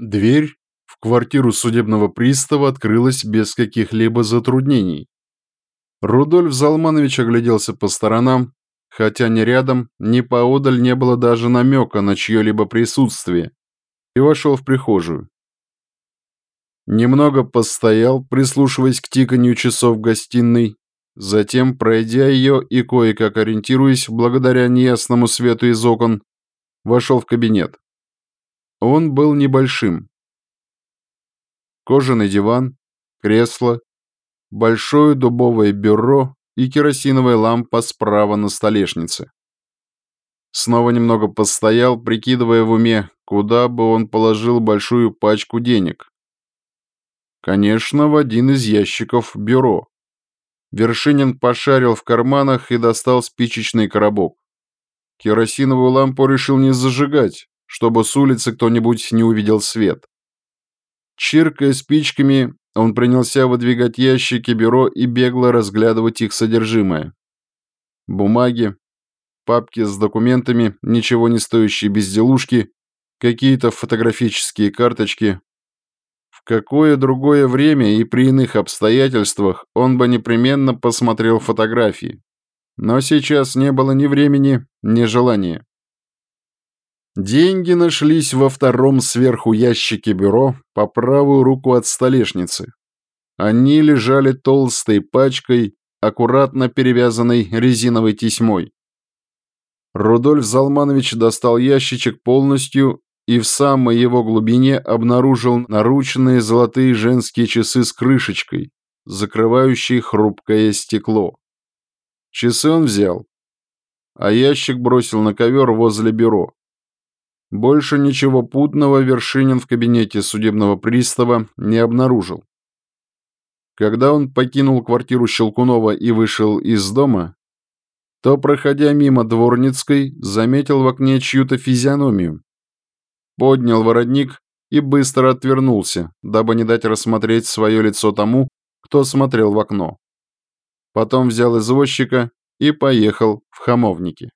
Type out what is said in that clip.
Дверь в квартиру судебного пристава открылась без каких-либо затруднений. Рудольф Залманович огляделся по сторонам, хотя ни рядом, ни поодаль не было даже намека на чье-либо присутствие, и вошел в прихожую. Немного постоял, прислушиваясь к тиканью часов в гостиной, затем, пройдя ее и кое-как ориентируясь благодаря неясному свету из окон, вошел в кабинет. Он был небольшим. Кожаный диван, кресло, большое дубовое бюро и керосиновая лампа справа на столешнице. Снова немного постоял, прикидывая в уме, куда бы он положил большую пачку денег. Конечно, в один из ящиков бюро. Вершинин пошарил в карманах и достал спичечный коробок. Керосиновую лампу решил не зажигать, чтобы с улицы кто-нибудь не увидел свет. Чиркая спичками, он принялся выдвигать ящики бюро и бегло разглядывать их содержимое. Бумаги, папки с документами, ничего не стоящие безделушки, какие-то фотографические карточки. В какое другое время и при иных обстоятельствах он бы непременно посмотрел фотографии. Но сейчас не было ни времени, ни желания. Деньги нашлись во втором сверху ящике бюро по правую руку от столешницы. Они лежали толстой пачкой, аккуратно перевязанной резиновой тесьмой. Рудольф Залманович достал ящичек полностью и в самой его глубине обнаружил наручные золотые женские часы с крышечкой, закрывающей хрупкое стекло. Часы он взял, а ящик бросил на ковер возле бюро. Больше ничего путного Вершинин в кабинете судебного пристава не обнаружил. Когда он покинул квартиру Щелкунова и вышел из дома, то, проходя мимо Дворницкой, заметил в окне чью-то физиономию. Поднял воротник и быстро отвернулся, дабы не дать рассмотреть свое лицо тому, кто смотрел в окно. Потом взял извозчика и поехал в Хамовники.